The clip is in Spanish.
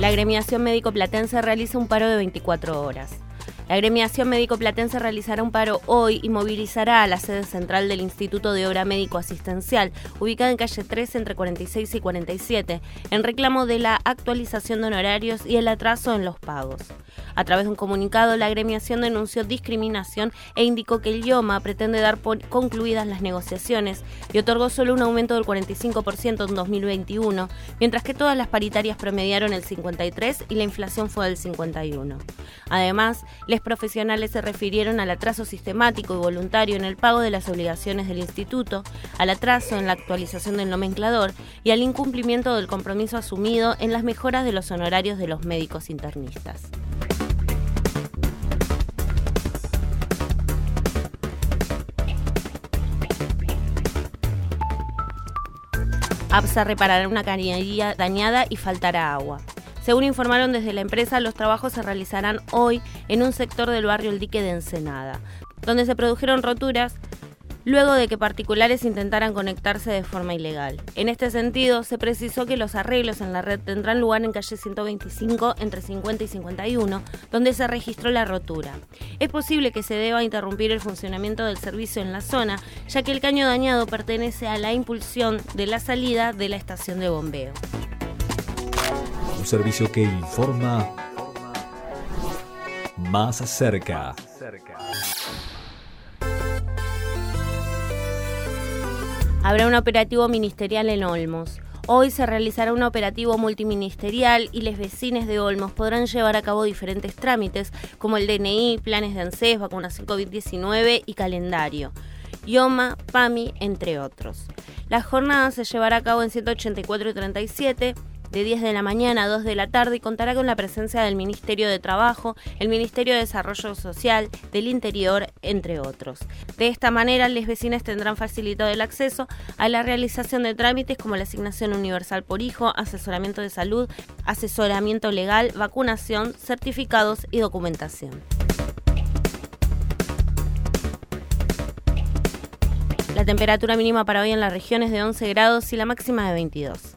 La agremiación médico platense realiza un paro de 24 horas. La agremiación médico platense realizará un paro hoy y movilizará a la sede central del Instituto de Obra Médico Asistencial, ubicada en calle 3 entre 46 y 47, en reclamo de la actualización de honorarios y el atraso en los pagos. A través de un comunicado, la agremiación denunció discriminación e indicó que el IOMA pretende dar por concluidas las negociaciones y otorgó solo un aumento del 45% en 2021, mientras que todas las paritarias promediaron el 53 y la inflación fue del 51. Además, los profesionales se refirieron al atraso sistemático y voluntario en el pago de las obligaciones del instituto, al atraso en la actualización del nomenclador y al incumplimiento del compromiso asumido en las mejoras de los honorarios de los médicos internistas. APSA reparará una cañería dañada y faltará agua. Según informaron desde la empresa, los trabajos se realizarán hoy en un sector del barrio El Dique de Ensenada, donde se produjeron roturas luego de que particulares intentaran conectarse de forma ilegal. En este sentido, se precisó que los arreglos en la red tendrán lugar en calle 125 entre 50 y 51, donde se registró la rotura. Es posible que se deba interrumpir el funcionamiento del servicio en la zona, ya que el caño dañado pertenece a la impulsión de la salida de la estación de bombeo. Un servicio que informa más cerca. Habrá un operativo ministerial en Olmos. Hoy se realizará un operativo multiministerial y los vecinos de Olmos podrán llevar a cabo diferentes trámites como el DNI, planes de ANSES, vacunación COVID-19 y calendario. IOMA, PAMI, entre otros. La jornada se llevará a cabo en 184 y 37 de 10 de la mañana a 2 de la tarde y contará con la presencia del Ministerio de Trabajo, el Ministerio de Desarrollo Social, del Interior, entre otros. De esta manera, los vecinos tendrán facilitado el acceso a la realización de trámites como la asignación universal por hijo, asesoramiento de salud, asesoramiento legal, vacunación, certificados y documentación. La temperatura mínima para hoy en la región es de 11 grados y la máxima de 22.